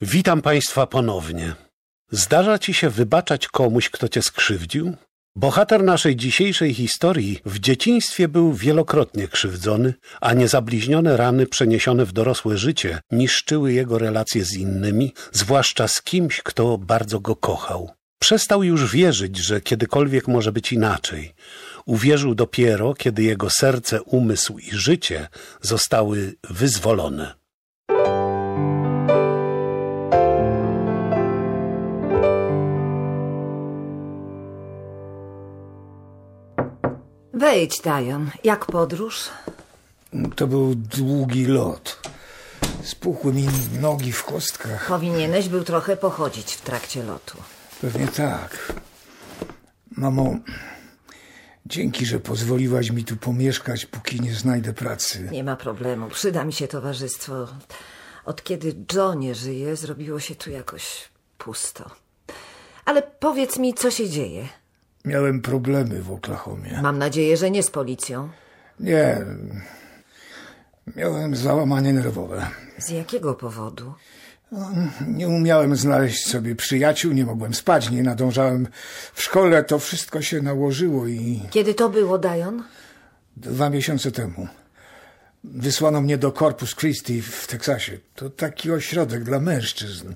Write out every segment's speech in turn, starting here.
Witam Państwa ponownie. Zdarza Ci się wybaczać komuś, kto Cię skrzywdził? Bohater naszej dzisiejszej historii w dzieciństwie był wielokrotnie krzywdzony, a niezabliźnione rany przeniesione w dorosłe życie niszczyły jego relacje z innymi, zwłaszcza z kimś, kto bardzo go kochał. Przestał już wierzyć, że kiedykolwiek może być inaczej. Uwierzył dopiero, kiedy jego serce, umysł i życie zostały wyzwolone. Wejdź, Dajon. Jak podróż? To był długi lot. Spuchły mi nogi w kostkach. Powinieneś był trochę pochodzić w trakcie lotu. Pewnie tak. Mamo, dzięki, że pozwoliłaś mi tu pomieszkać, póki nie znajdę pracy. Nie ma problemu. Przyda mi się towarzystwo. Od kiedy Joe nie żyje, zrobiło się tu jakoś pusto. Ale powiedz mi, co się dzieje. Miałem problemy w Oklahomie. Mam nadzieję, że nie z policją. Nie. Miałem załamanie nerwowe. Z jakiego powodu? Nie umiałem znaleźć sobie przyjaciół, nie mogłem spać, nie nadążałem w szkole. To wszystko się nałożyło i Kiedy to było, Dajon? dwa miesiące temu wysłano mnie do Corpus Christi w Teksasie. To taki ośrodek dla mężczyzn.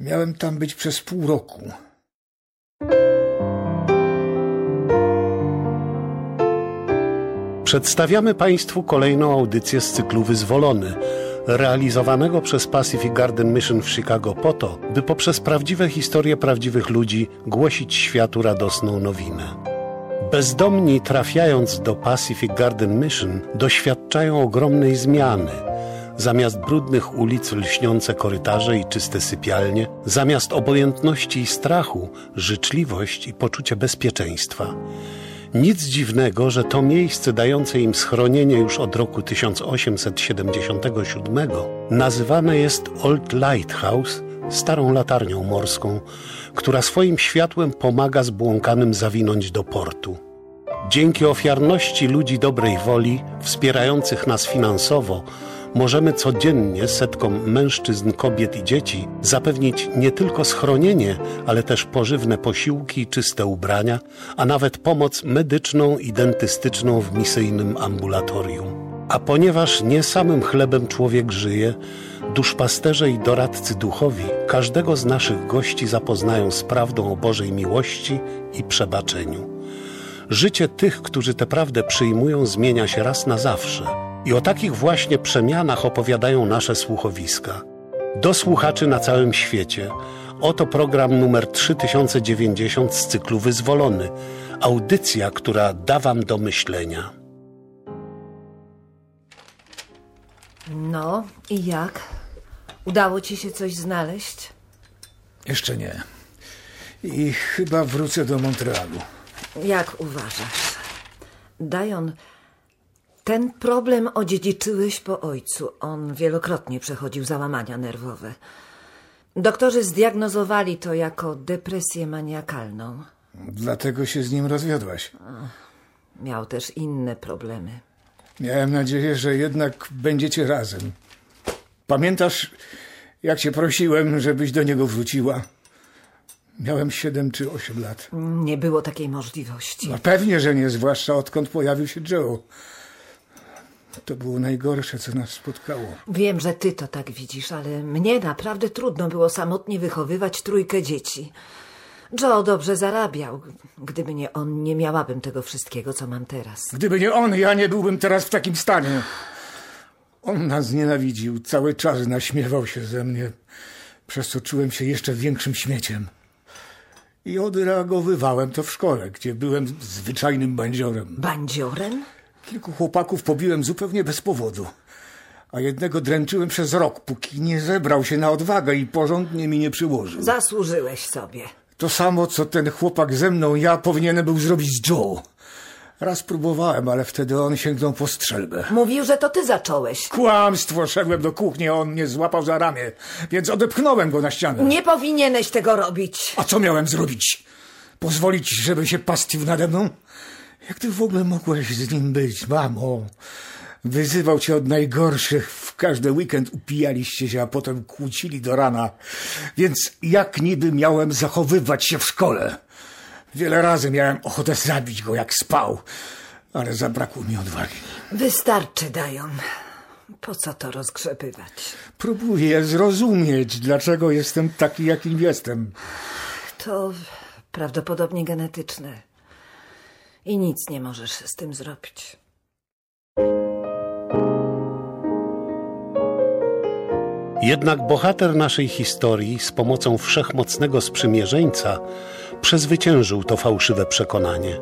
Miałem tam być przez pół roku. Przedstawiamy Państwu kolejną audycję z cyklu Wyzwolony, realizowanego przez Pacific Garden Mission w Chicago po to, by poprzez prawdziwe historie prawdziwych ludzi głosić światu radosną nowinę. Bezdomni trafiając do Pacific Garden Mission doświadczają ogromnej zmiany. Zamiast brudnych ulic lśniące korytarze i czyste sypialnie, zamiast obojętności i strachu, życzliwość i poczucie bezpieczeństwa. Nic dziwnego, że to miejsce dające im schronienie już od roku 1877 nazywane jest Old Lighthouse, starą latarnią morską, która swoim światłem pomaga zbłąkanym zawinąć do portu. Dzięki ofiarności ludzi dobrej woli, wspierających nas finansowo, możemy codziennie setkom mężczyzn, kobiet i dzieci zapewnić nie tylko schronienie, ale też pożywne posiłki, czyste ubrania, a nawet pomoc medyczną i dentystyczną w misyjnym ambulatorium. A ponieważ nie samym chlebem człowiek żyje, duszpasterze i doradcy duchowi każdego z naszych gości zapoznają z prawdą o Bożej miłości i przebaczeniu. Życie tych, którzy tę prawdę przyjmują, zmienia się raz na zawsze. I o takich właśnie przemianach opowiadają nasze słuchowiska. Do słuchaczy na całym świecie. Oto program numer 3090 z cyklu Wyzwolony. Audycja, która da Wam do myślenia. No, i jak? Udało ci się coś znaleźć? Jeszcze nie. I chyba wrócę do Montrealu. Jak uważasz? Dajon, ten problem odziedziczyłeś po ojcu. On wielokrotnie przechodził załamania nerwowe. Doktorzy zdiagnozowali to jako depresję maniakalną. Dlatego się z nim rozwiodłaś. Miał też inne problemy. Miałem nadzieję, że jednak będziecie razem. Pamiętasz, jak cię prosiłem, żebyś do niego wróciła? Miałem siedem czy osiem lat. Nie było takiej możliwości. No pewnie, że nie, zwłaszcza odkąd pojawił się Joe. To było najgorsze, co nas spotkało. Wiem, że ty to tak widzisz, ale mnie naprawdę trudno było samotnie wychowywać trójkę dzieci. Joe dobrze zarabiał. Gdyby nie on, nie miałabym tego wszystkiego, co mam teraz. Gdyby nie on, ja nie byłbym teraz w takim stanie. On nas nienawidził, cały czas naśmiewał się ze mnie, przez co czułem się jeszcze większym śmieciem. I odreagowywałem to w szkole, gdzie byłem zwyczajnym bandziorem. Bandziorem? Kilku chłopaków pobiłem zupełnie bez powodu, a jednego dręczyłem przez rok, póki nie zebrał się na odwagę i porządnie mi nie przyłożył. Zasłużyłeś sobie. To samo, co ten chłopak ze mną, ja powinienem był zrobić z Joe. Raz próbowałem, ale wtedy on sięgnął po strzelbę. Mówił, że to ty zacząłeś. Kłamstwo! Szedłem do kuchni, a on mnie złapał za ramię, więc odepchnąłem go na ścianę. Nie powinieneś tego robić. A co miałem zrobić? Pozwolić, żeby się pastwił nade mną? Jak ty w ogóle mogłeś z nim być, mamo? Wyzywał cię od najgorszych. W każdy weekend upijaliście się, a potem kłócili do rana. Więc jak niby miałem zachowywać się w szkole? Wiele razy miałem ochotę zabić go, jak spał, ale zabrakło mi odwagi. Wystarczy, dają. Po co to rozgrzebywać? Próbuję zrozumieć, dlaczego jestem taki, jakim jestem. To prawdopodobnie genetyczne. I nic nie możesz z tym zrobić. Jednak bohater naszej historii z pomocą wszechmocnego sprzymierzeńca przezwyciężył to fałszywe przekonanie.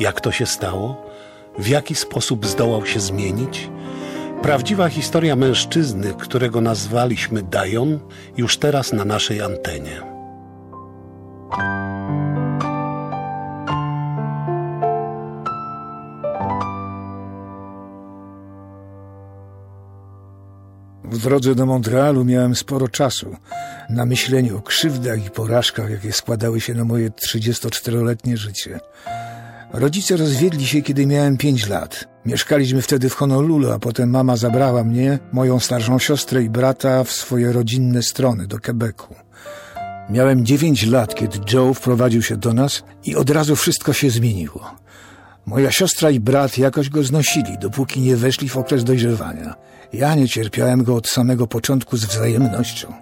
Jak to się stało? W jaki sposób zdołał się zmienić? Prawdziwa historia mężczyzny, którego nazwaliśmy Dajon, już teraz na naszej antenie. Drodze do Montrealu miałem sporo czasu na myślenie o krzywdach i porażkach, jakie składały się na moje 34-letnie życie. Rodzice rozwiedli się, kiedy miałem 5 lat. Mieszkaliśmy wtedy w Honolulu, a potem mama zabrała mnie, moją starszą siostrę i brata w swoje rodzinne strony do Quebecu. Miałem 9 lat, kiedy Joe wprowadził się do nas i od razu wszystko się zmieniło. Moja siostra i brat jakoś go znosili, dopóki nie weszli w okres dojrzewania. Ja nie cierpiałem go od samego początku z wzajemnością.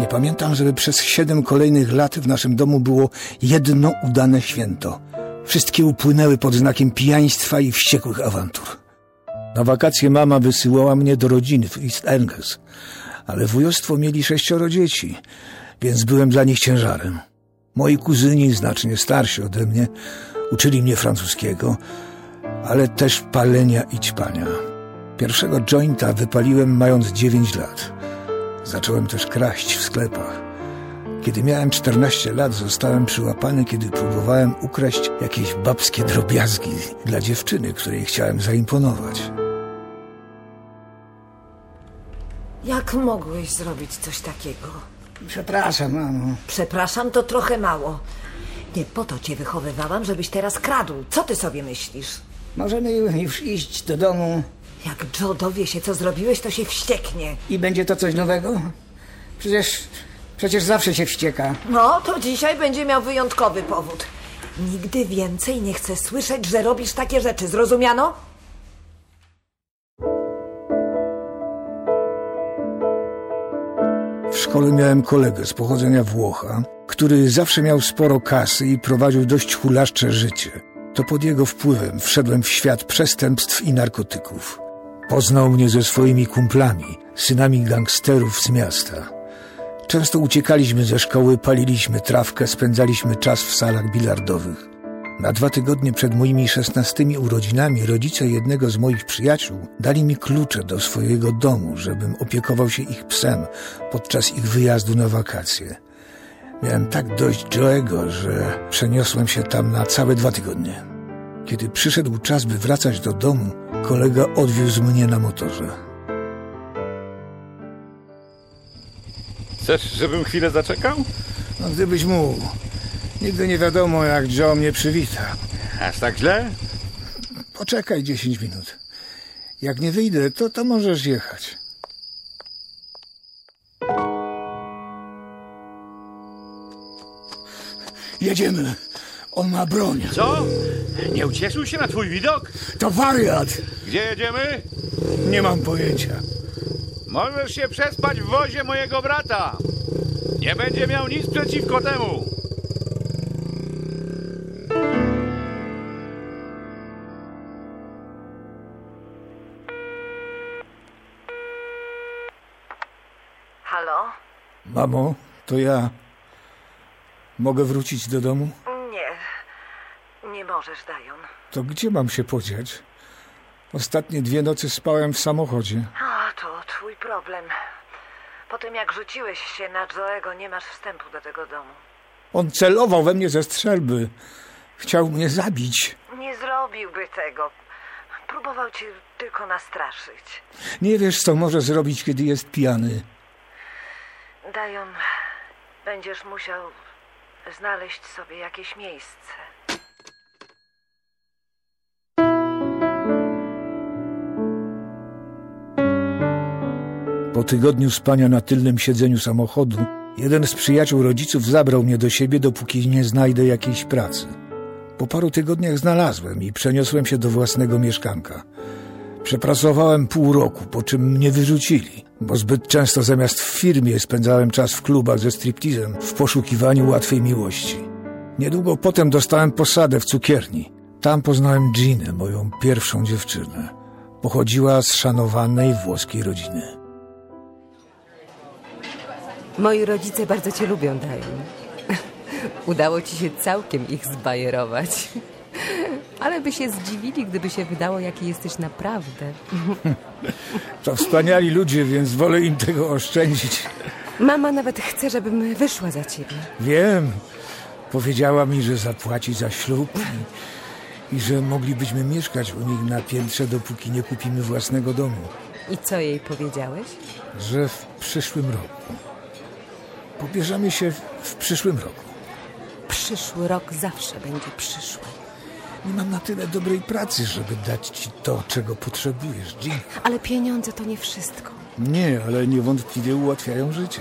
Nie pamiętam, żeby przez siedem kolejnych lat w naszym domu było jedno udane święto. Wszystkie upłynęły pod znakiem pijaństwa i wściekłych awantur. Na wakacje mama wysyłała mnie do rodziny w East Angles, ale wujostwo mieli sześcioro dzieci, więc byłem dla nich ciężarem. Moi kuzyni, znacznie starsi ode mnie, uczyli mnie francuskiego, ale też palenia i ćpania. Pierwszego jointa wypaliłem mając dziewięć lat. Zacząłem też kraść w sklepach. Kiedy miałem 14 lat, zostałem przyłapany, kiedy próbowałem ukraść jakieś babskie drobiazgi dla dziewczyny, której chciałem zaimponować. Jak mogłeś zrobić coś takiego? Przepraszam, mamo. Przepraszam, to trochę mało. Nie po to cię wychowywałam, żebyś teraz kradł. Co ty sobie myślisz? Możemy już iść do domu Jak Joe dowie się, co zrobiłeś, to się wścieknie. i będzie to coś nowego? Przecież, przecież zawsze się wścieka. No, to dzisiaj będzie miał wyjątkowy powód. Nigdy więcej nie chcę słyszeć, że robisz takie rzeczy. Zrozumiano? W szkole miałem kolegę z pochodzenia Włocha, który zawsze miał sporo kasy i prowadził dość hulaszcze życie. To pod jego wpływem wszedłem w świat przestępstw i narkotyków. Poznał mnie ze swoimi kumplami, synami gangsterów z miasta. Często uciekaliśmy ze szkoły, paliliśmy trawkę, spędzaliśmy czas w salach bilardowych. Na dwa tygodnie przed moimi szesnastymi urodzinami rodzice jednego z moich przyjaciół dali mi klucze do swojego domu, żebym opiekował się ich psem podczas ich wyjazdu na wakacje. Miałem tak dość Joe'ego, że przeniosłem się tam na całe dwa tygodnie. Kiedy przyszedł czas, by wracać do domu, kolega odwiózł mnie na motorze. Chcesz, żebym chwilę zaczekał? No gdybyś mógł. Nigdy nie wiadomo, jak Joe mnie przywita. Aż tak źle? Poczekaj 10 minut. Jak nie wyjdę, to, to możesz jechać. Jedziemy. On ma broń. Co? Nie ucieszył się na twój widok? To wariat. Gdzie jedziemy? Nie mam pojęcia. Możesz się przespać w wozie mojego brata. Nie będzie miał nic przeciwko temu. Mamo, to ja. Mogę wrócić do domu? Nie. Nie możesz, Dajon. To gdzie mam się podziać? Ostatnie dwie nocy spałem w samochodzie. A, to twój problem. Po tym, jak rzuciłeś się na Joego, nie masz wstępu do tego domu. On celował we mnie ze strzelby. Chciał mnie zabić. Nie zrobiłby tego. Próbował cię tylko nastraszyć. Nie wiesz, co może zrobić, kiedy jest pijany. Dajon, będziesz musiał znaleźć sobie jakieś miejsce. Po tygodniu spania na tylnym siedzeniu samochodu, jeden z przyjaciół rodziców zabrał mnie do siebie, dopóki nie znajdę jakiejś pracy. Po paru tygodniach znalazłem i przeniosłem się do własnego mieszkanka. Przepracowałem pół roku, po czym mnie wyrzucili, bo zbyt często zamiast w firmie spędzałem czas w klubach ze striptizem w poszukiwaniu łatwej miłości. Niedługo potem dostałem posadę w cukierni. Tam poznałem Ginę, moją pierwszą dziewczynę. Pochodziła z szanowanej włoskiej rodziny. Moi rodzice bardzo cię lubią, Diane. Udało ci się całkiem ich zbajerować. Ale by się zdziwili, gdyby się wydało, jaki jesteś naprawdę. To wspaniali ludzie, więc wolę im tego oszczędzić. Mama nawet chce, żebym wyszła za ciebie. Wiem. Powiedziała mi, że zapłaci za ślub i, i że moglibyśmy mieszkać u nich na piętrze, dopóki nie kupimy własnego domu. I co jej powiedziałeś? Że w przyszłym roku. Pobierzemy się w, w przyszłym roku. Przyszły rok zawsze będzie przyszły. Nie mam na tyle dobrej pracy, żeby dać ci to, czego potrzebujesz, Jean. Ale pieniądze to nie wszystko. Nie, ale niewątpliwie ułatwiają życie.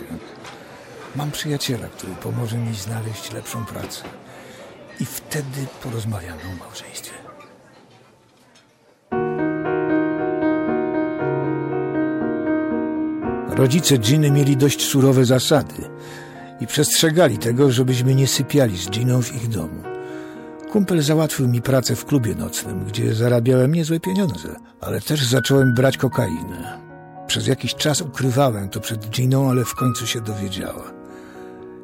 Mam przyjaciela, który pomoże mi znaleźć lepszą pracę. I wtedy porozmawiamy o małżeństwie. Rodzice Giny mieli dość surowe zasady i przestrzegali tego, żebyśmy nie sypiali z Giną w ich domu. Kumpel załatwił mi pracę w klubie nocnym, gdzie zarabiałem niezłe pieniądze, ale też zacząłem brać kokainę. Przez jakiś czas ukrywałem to przed Giną, ale w końcu się dowiedziała.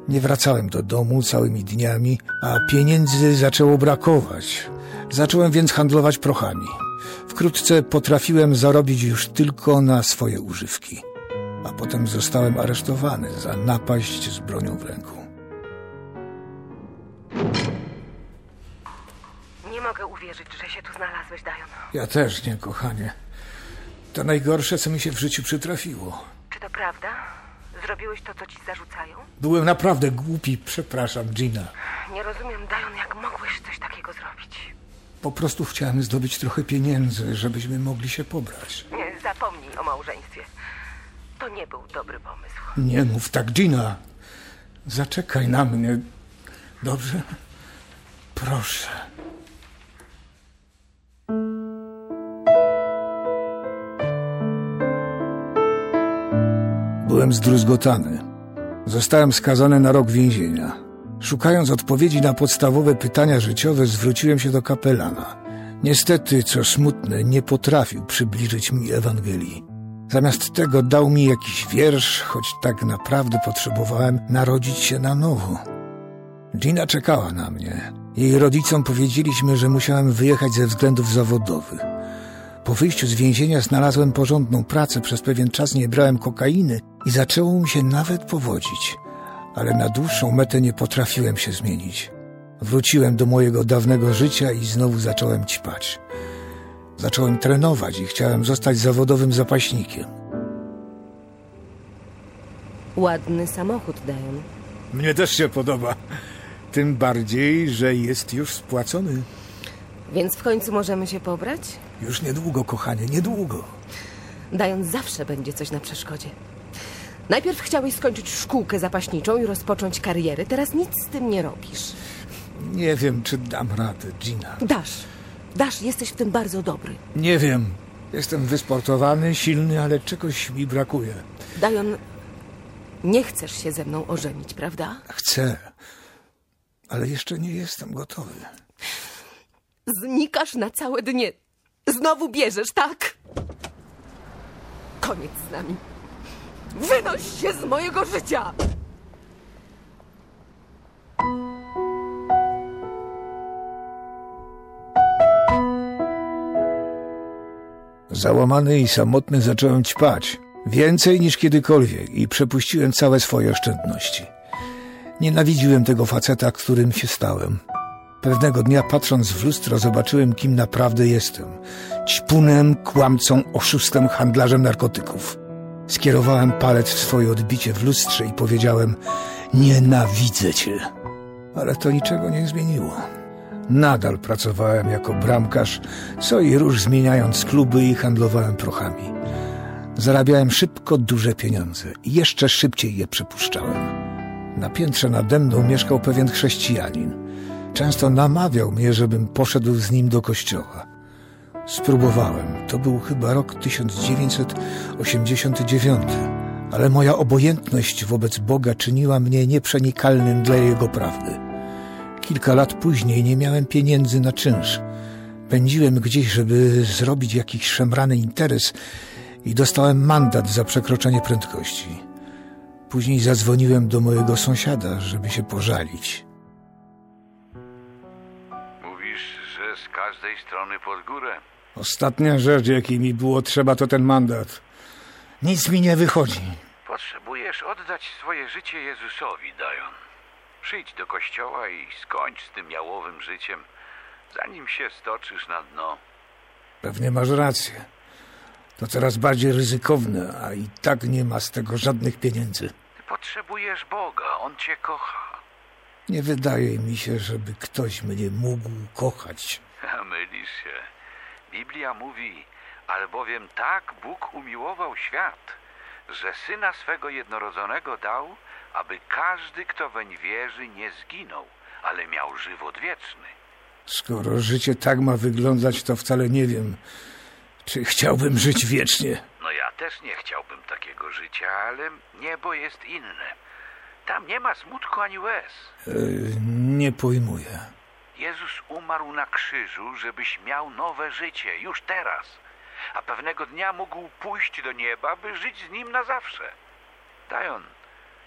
Nie wracałem do domu całymi dniami, a pieniędzy zaczęło brakować. Zacząłem więc handlować prochami. Wkrótce potrafiłem zarobić już tylko na swoje używki. A potem zostałem aresztowany za napaść z bronią w ręku. Uwierzyć, że się tu znalazłeś, Diane. Ja też nie, kochanie. To najgorsze, co mi się w życiu przytrafiło. Czy to prawda? Zrobiłeś to, co ci zarzucają? Byłem naprawdę głupi, przepraszam, Gina. Nie rozumiem, Diane, jak mogłeś coś takiego zrobić. Po prostu chciałem zdobyć trochę pieniędzy, żebyśmy mogli się pobrać. Nie, zapomnij o małżeństwie. To nie był dobry pomysł. Nie mów tak, Gina. Zaczekaj na mnie. Dobrze? Proszę. Byłem zdruzgotany. Zostałem skazany na rok więzienia. Szukając odpowiedzi na podstawowe pytania życiowe, zwróciłem się do kapelana. Niestety, co smutne, nie potrafił przybliżyć mi Ewangelii. Zamiast tego dał mi jakiś wiersz, choć tak naprawdę potrzebowałem narodzić się na nowo. Gina czekała na mnie. Jej rodzicom powiedzieliśmy, że musiałem wyjechać ze względów zawodowych. Po wyjściu z więzienia znalazłem porządną pracę, przez pewien czas nie brałem kokainy i zaczęło mi się nawet powodzić. Ale na dłuższą metę nie potrafiłem się zmienić. Wróciłem do mojego dawnego życia i znowu zacząłem ćpać. Zacząłem trenować i chciałem zostać zawodowym zapaśnikiem. Ładny samochód, Diane. Mnie też się podoba. Tym bardziej, że jest już spłacony. Więc w końcu możemy się pobrać? Już niedługo, kochanie, niedługo. Diane zawsze będzie coś na przeszkodzie. Najpierw chciałeś skończyć szkółkę zapaśniczą i rozpocząć karierę, teraz nic z tym nie robisz. Nie wiem, czy dam radę, Gina. Dasz. Dasz, jesteś w tym bardzo dobry. Nie wiem. Jestem wysportowany, silny, ale czegoś mi brakuje. Diane, nie chcesz się ze mną ożenić, prawda? Chcę, ale jeszcze nie jestem gotowy. Znikasz na całe dnie. Znowu bierzesz, tak? Koniec z nami. Wynoś się z mojego życia! Załamany i samotny zacząłem ćpać. Więcej niż kiedykolwiek i przepuściłem całe swoje oszczędności. Nienawidziłem tego faceta, którym się stałem. Pewnego dnia, patrząc w lustro, zobaczyłem, kim naprawdę jestem. Ćpunem, kłamcą, oszustem, handlarzem narkotyków. Skierowałem palec w swoje odbicie w lustrze i powiedziałem Nienawidzę cię. Ale to niczego nie zmieniło. Nadal pracowałem jako bramkarz, co i róż zmieniając kluby i handlowałem prochami. Zarabiałem szybko duże pieniądze i jeszcze szybciej je przepuszczałem. Na piętrze nade mną mieszkał pewien chrześcijanin. Często namawiał mnie, żebym poszedł z nim do kościoła. Spróbowałem. To był chyba rok 1989, ale moja obojętność wobec Boga czyniła mnie nieprzenikalnym dla Jego prawdy. Kilka lat później nie miałem pieniędzy na czynsz. Pędziłem gdzieś, żeby zrobić jakiś szemrany interes i dostałem mandat za przekroczenie prędkości. Później zadzwoniłem do mojego sąsiada, żeby się pożalić. Każdej strony pod górę. Ostatnia rzecz, jakiej mi było trzeba, to ten mandat. Nic mi nie wychodzi. Potrzebujesz oddać swoje życie Jezusowi, Dion. Przyjdź do kościoła i skończ z tym jałowym życiem, zanim się stoczysz na dno. Pewnie masz rację. To coraz bardziej ryzykowne, a i tak nie ma z tego żadnych pieniędzy. Ty potrzebujesz Boga, On cię kocha. Nie wydaje mi się, żeby ktoś mnie mógł kochać. Mylisz się. Biblia mówi, albowiem tak Bóg umiłował świat, że Syna swego jednorodzonego dał, aby każdy, kto weń wierzy, nie zginął, ale miał żywot wieczny. Skoro życie tak ma wyglądać, to wcale nie wiem, czy chciałbym żyć wiecznie. No ja też nie chciałbym takiego życia, ale niebo jest inne. Tam nie ma smutku ani łez. E, nie pojmuję. Jezus umarł na krzyżu, żebyś miał nowe życie, już teraz. A pewnego dnia mógł pójść do nieba, by żyć z nim na zawsze. Dion,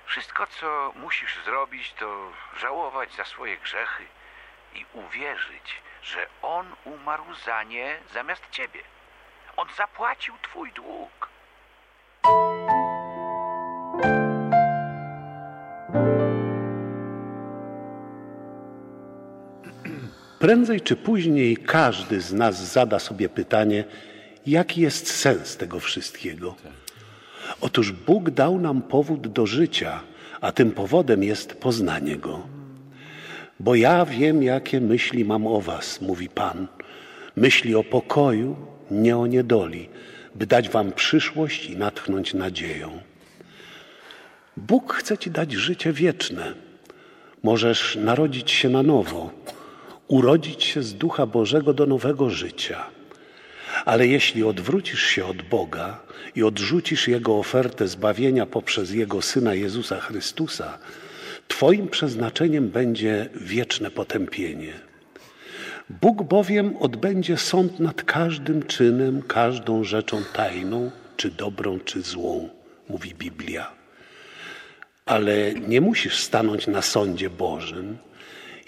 wszystko co musisz zrobić, to żałować za swoje grzechy i uwierzyć, że On umarł za nie zamiast ciebie. On zapłacił twój dług. Prędzej czy później każdy z nas zada sobie pytanie, jaki jest sens tego wszystkiego. Otóż Bóg dał nam powód do życia, a tym powodem jest poznanie Go. Bo ja wiem, jakie myśli mam o Was, mówi Pan. Myśli o pokoju, nie o niedoli, by dać Wam przyszłość i natchnąć nadzieją. Bóg chce Ci dać życie wieczne. Możesz narodzić się na nowo, urodzić się z Ducha Bożego do nowego życia. Ale jeśli odwrócisz się od Boga i odrzucisz Jego ofertę zbawienia poprzez Jego Syna Jezusa Chrystusa, Twoim przeznaczeniem będzie wieczne potępienie. Bóg bowiem odbędzie sąd nad każdym czynem, każdą rzeczą tajną, czy dobrą, czy złą, mówi Biblia. Ale nie musisz stanąć na sądzie Bożym.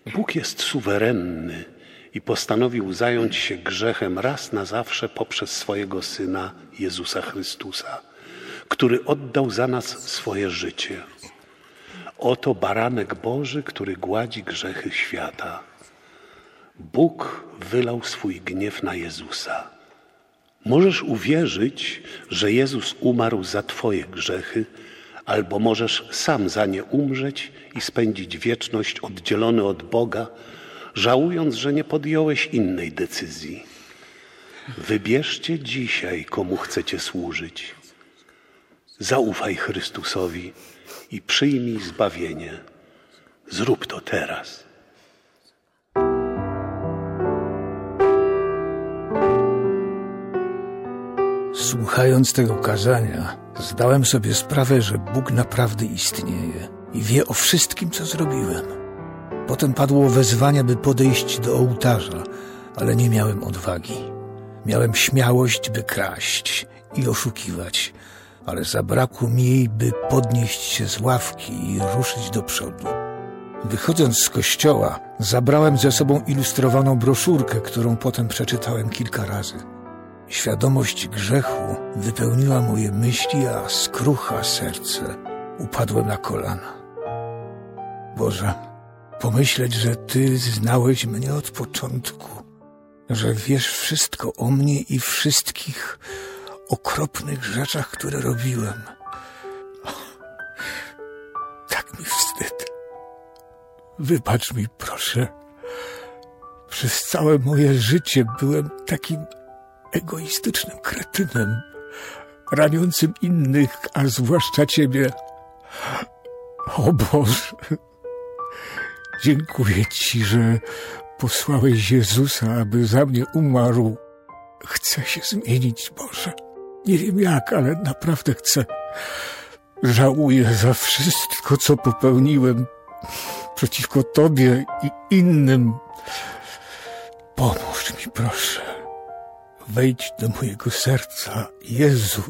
Bóg jest suwerenny i postanowił zająć się grzechem raz na zawsze poprzez swojego Syna Jezusa Chrystusa, który oddał za nas swoje życie. Oto baranek Boży, który gładzi grzechy świata. Bóg wylał swój gniew na Jezusa. Możesz uwierzyć, że Jezus umarł za Twoje grzechy, albo możesz sam za nie umrzeć i spędzić wieczność oddzielony od Boga, żałując, że nie podjąłeś innej decyzji. Wybierzcie dzisiaj, komu chcecie służyć. Zaufaj Chrystusowi i przyjmij zbawienie. Zrób to teraz. Słuchając tego kazania, zdałem sobie sprawę, że Bóg naprawdę istnieje i wie o wszystkim, co zrobiłem. Potem padło wezwanie, by podejść do ołtarza, ale nie miałem odwagi. Miałem śmiałość, by kraść i oszukiwać, ale zabrakło mi jej, by podnieść się z ławki i ruszyć do przodu. Wychodząc z kościoła, zabrałem ze sobą ilustrowaną broszurkę, którą potem przeczytałem kilka razy. Świadomość grzechu wypełniła moje myśli, a skrucha serce. Upadłem na kolana. Boże, pomyśleć, że Ty znałeś mnie od początku, że wiesz wszystko o mnie i wszystkich okropnych rzeczach, które robiłem. Tak mi wstyd. Wybacz mi, proszę. Przez całe moje życie byłem takim egoistycznym kretynem, raniącym innych, a zwłaszcza Ciebie. O Boże, dziękuję Ci, że posłałeś Jezusa, aby za mnie umarł. Chcę się zmienić, Boże. Nie wiem jak, ale naprawdę chcę. Żałuję za wszystko, co popełniłem przeciwko Tobie i innym. Pomóż mi, proszę. Wejdź do mojego serca, Jezu,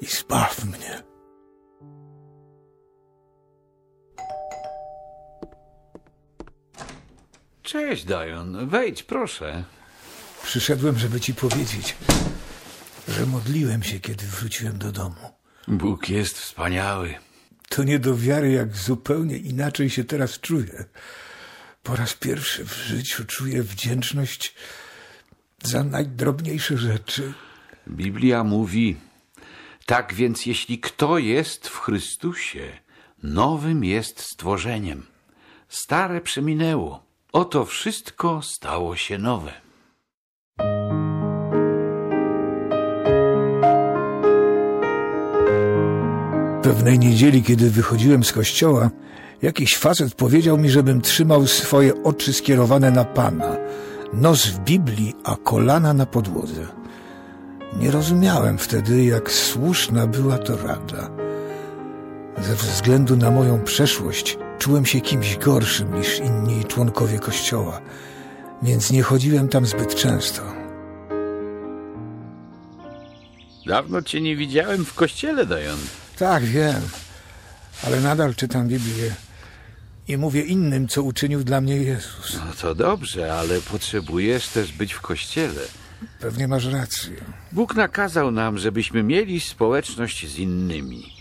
i zbaw mnie. Cześć, Dion. Wejdź, proszę. Przyszedłem, żeby ci powiedzieć, że modliłem się, kiedy wróciłem do domu. Bóg jest wspaniały. To nie do wiary, jak zupełnie inaczej się teraz czuję. Po raz pierwszy w życiu czuję wdzięczność za najdrobniejsze rzeczy. Biblia mówi: Tak więc, jeśli kto jest w Chrystusie, nowym jest stworzeniem. Stare przeminęło, oto wszystko stało się nowe. Pewnej niedzieli, kiedy wychodziłem z kościoła, jakiś facet powiedział mi, żebym trzymał swoje oczy skierowane na Pana, nos w Biblii, a kolana na podłodze. Nie rozumiałem wtedy, jak słuszna była to rada. Ze względu na moją przeszłość czułem się kimś gorszym niż inni członkowie kościoła, więc nie chodziłem tam zbyt często. Dawno cię nie widziałem w kościele, Dion. Tak, wiem, ale nadal czytam Biblię i mówię innym, co uczynił dla mnie Jezus. No to dobrze, ale potrzebujesz też być w kościele. Pewnie masz rację. Bóg nakazał nam, żebyśmy mieli społeczność z innymi.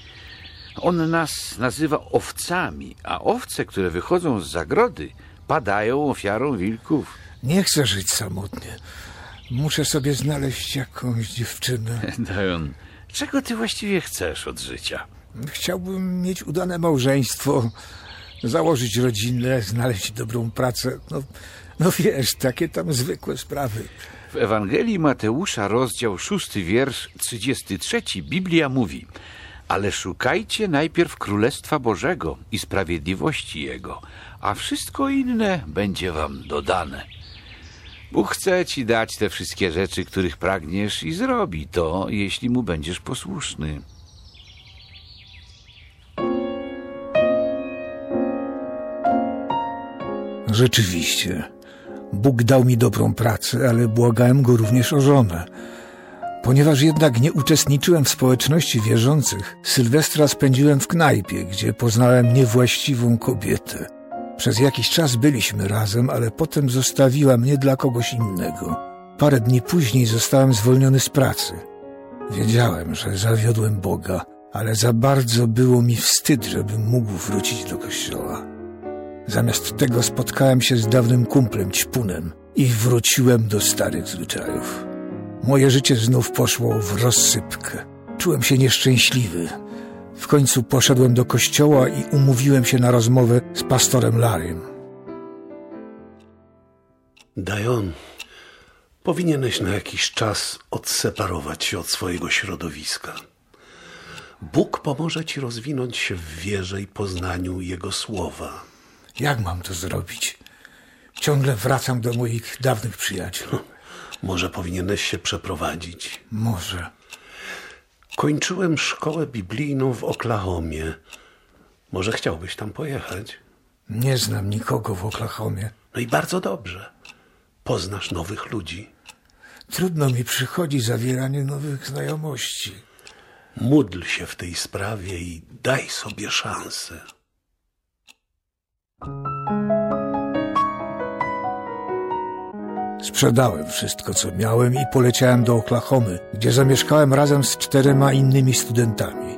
On nas nazywa owcami, a owce, które wychodzą z zagrody, padają ofiarą wilków. Nie chcę żyć samotnie. Muszę sobie znaleźć jakąś dziewczynę. Dion, czego ty właściwie chcesz od życia? Chciałbym mieć udane małżeństwo, założyć rodzinę, znaleźć dobrą pracę. No, no wiesz, takie tam zwykłe sprawy. W Ewangelii Mateusza, rozdział 6, wiersz 33, Biblia mówi Ale szukajcie najpierw Królestwa Bożego i sprawiedliwości Jego, a wszystko inne będzie wam dodane. Bóg chce ci dać te wszystkie rzeczy, których pragniesz i zrobi to, jeśli Mu będziesz posłuszny. Rzeczywiście, Bóg dał mi dobrą pracę, ale błagałem Go również o żonę. Ponieważ jednak nie uczestniczyłem w społeczności wierzących, Sylwestra spędziłem w knajpie, gdzie poznałem niewłaściwą kobietę. Przez jakiś czas byliśmy razem, ale potem zostawiła mnie dla kogoś innego. Parę dni później zostałem zwolniony z pracy. Wiedziałem, że zawiodłem Boga, ale za bardzo było mi wstyd, żebym mógł wrócić do kościoła. Zamiast tego spotkałem się z dawnym kumplem ćpunem i wróciłem do starych zwyczajów. Moje życie znów poszło w rozsypkę. Czułem się nieszczęśliwy. W końcu poszedłem do kościoła i umówiłem się na rozmowę z pastorem Larym. Dion, powinieneś na jakiś czas odseparować się od swojego środowiska. Bóg pomoże ci rozwinąć się w wierze i poznaniu Jego słowa. Jak mam to zrobić? Ciągle wracam do moich dawnych przyjaciół. Może powinieneś się przeprowadzić. Może. Kończyłem szkołę biblijną w Oklahomie. Może chciałbyś tam pojechać? Nie znam nikogo w Oklahomie. No i bardzo dobrze. Poznasz nowych ludzi. Trudno mi przychodzi zawieranie nowych znajomości. Módl się w tej sprawie i daj sobie szansę. Sprzedałem wszystko, co miałem i poleciałem do Oklahomy, gdzie zamieszkałem razem z czterema innymi studentami.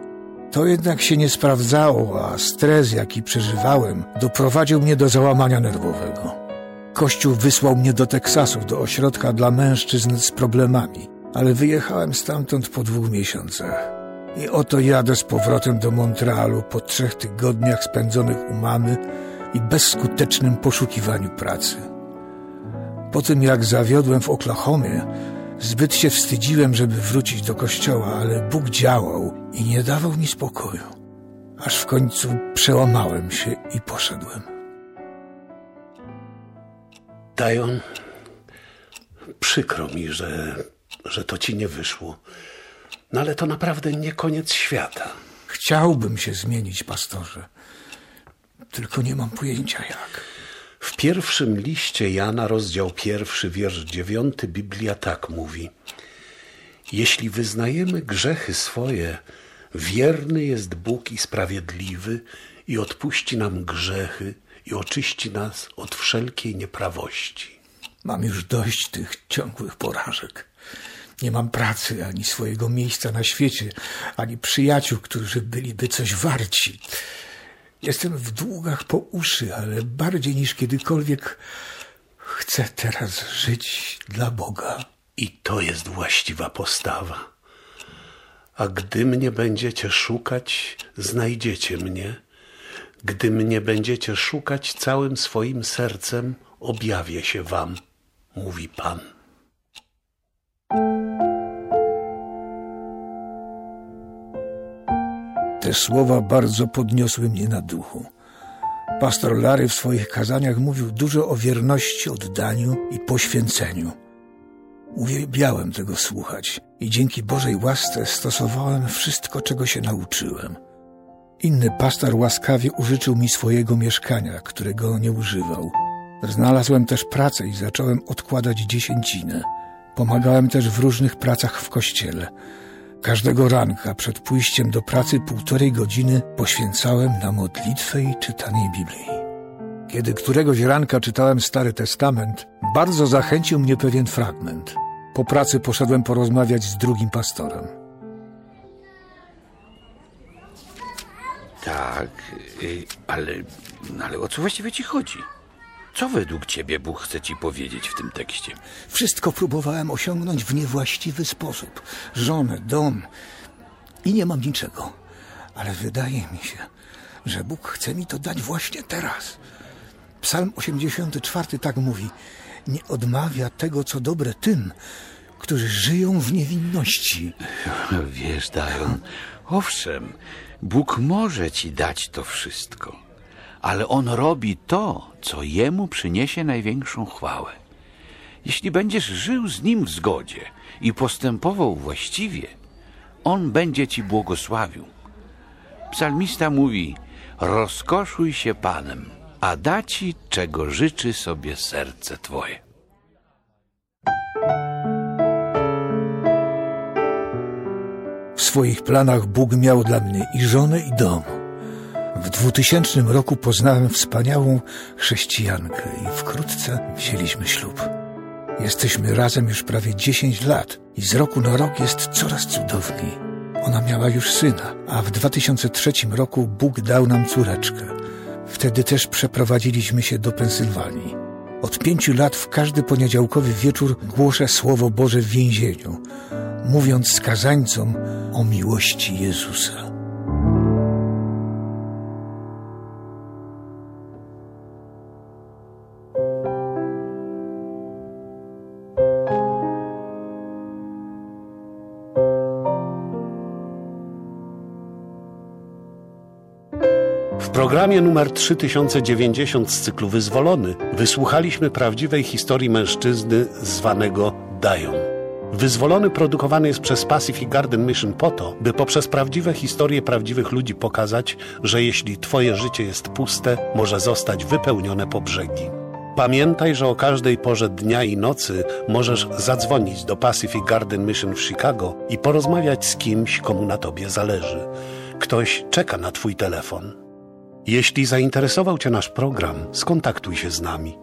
To jednak się nie sprawdzało, a stres, jaki przeżywałem, doprowadził mnie do załamania nerwowego. Kościół wysłał mnie do Teksasu, do ośrodka dla mężczyzn z problemami, ale wyjechałem stamtąd po dwóch miesiącach. I oto jadę z powrotem do Montrealu po trzech tygodniach spędzonych u mamy i bezskutecznym poszukiwaniu pracy. Po tym jak zawiodłem w Oklahomie, Zbyt się wstydziłem, żeby wrócić do kościoła, ale Bóg działał i nie dawał mi spokoju. Aż w końcu przełamałem się i poszedłem. Dajon, przykro mi, że, że to ci nie wyszło. No ale to naprawdę nie koniec świata. Chciałbym się zmienić, pastorze. Tylko nie mam pojęcia jak. W pierwszym liście Jana, rozdział pierwszy, wiersz dziewiąty, Biblia tak mówi. Jeśli wyznajemy grzechy swoje, wierny jest Bóg i sprawiedliwy i odpuści nam grzechy i oczyści nas od wszelkiej nieprawości. Mam już dość tych ciągłych porażek. Nie mam pracy, ani swojego miejsca na świecie, ani przyjaciół, którzy byliby coś warci. Jestem w długach po uszy, ale bardziej niż kiedykolwiek chcę teraz żyć dla Boga. I to jest właściwa postawa. A gdy mnie będziecie szukać, znajdziecie mnie. Gdy mnie będziecie szukać całym swoim sercem, objawię się wam, mówi Pan. Te słowa bardzo podniosły mnie na duchu. Pastor Lary w swoich kazaniach mówił dużo o wierności, oddaniu i poświęceniu. Uwielbiałem tego słuchać i dzięki Bożej łasce stosowałem wszystko, czego się nauczyłem. Inny pastor łaskawie użyczył mi swojego mieszkania, którego nie używał. Znalazłem też pracę i zacząłem odkładać dziesięcinę. Pomagałem też w różnych pracach w kościele. Każdego ranka przed pójściem do pracy półtorej godziny poświęcałem na modlitwę i czytanie Biblii. Kiedy któregoś ranka czytałem Stary Testament, bardzo zachęcił mnie pewien fragment. Po pracy poszedłem porozmawiać z drugim pastorem. Tak, y, ale, no ale o co właściwie ci chodzi? Co według ciebie Bóg chce ci powiedzieć w tym tekście? Wszystko próbowałem osiągnąć w niewłaściwy sposób. Żonę, dom i nie mam niczego. Ale wydaje mi się, że Bóg chce mi to dać właśnie teraz. Psalm 84 tak mówi: Nie odmawia tego, co dobre tym, którzy żyją w niewinności. Wiesz, Dajon, owszem, Bóg może ci dać to wszystko, ale On robi to, co Jemu przyniesie największą chwałę. Jeśli będziesz żył z Nim w zgodzie i postępował właściwie, On będzie ci błogosławił. Psalmista mówi, rozkoszuj się Panem, a da ci, czego życzy sobie serce Twoje. W swoich planach Bóg miał dla mnie i żonę, i dom. W 2000 roku poznałem wspaniałą chrześcijankę i wkrótce wzięliśmy ślub. Jesteśmy razem już prawie 10 lat i z roku na rok jest coraz cudowniej. Ona miała już syna, a w 2003 roku Bóg dał nam córeczkę. Wtedy też przeprowadziliśmy się do Pensylwanii. Od pięciu lat w każdy poniedziałkowy wieczór głoszę Słowo Boże w więzieniu, mówiąc skazańcom o miłości Jezusa. Programie numer 3090 z cyklu Wyzwolony wysłuchaliśmy prawdziwej historii mężczyzny zwanego Dajon. Wyzwolony produkowany jest przez Pacific Garden Mission po to, by poprzez prawdziwe historie prawdziwych ludzi pokazać, że jeśli Twoje życie jest puste, może zostać wypełnione po brzegi. Pamiętaj, że o każdej porze dnia i nocy możesz zadzwonić do Pacific Garden Mission w Chicago i porozmawiać z kimś, komu na Tobie zależy. Ktoś czeka na Twój telefon. Jeśli zainteresował Cię nasz program, skontaktuj się z nami.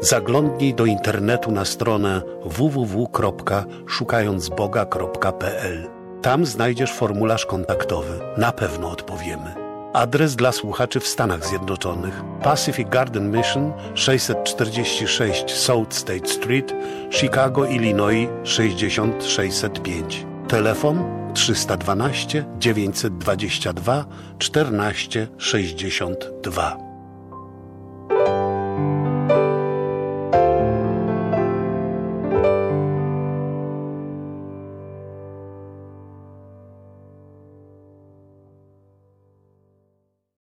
Zaglądnij do internetu na stronę www.szukającboga.pl. Tam znajdziesz formularz kontaktowy. Na pewno odpowiemy. Adres dla słuchaczy w Stanach Zjednoczonych: Pacific Garden Mission 646 South State Street, Chicago, Illinois 60605. Telefon 312 922 1462.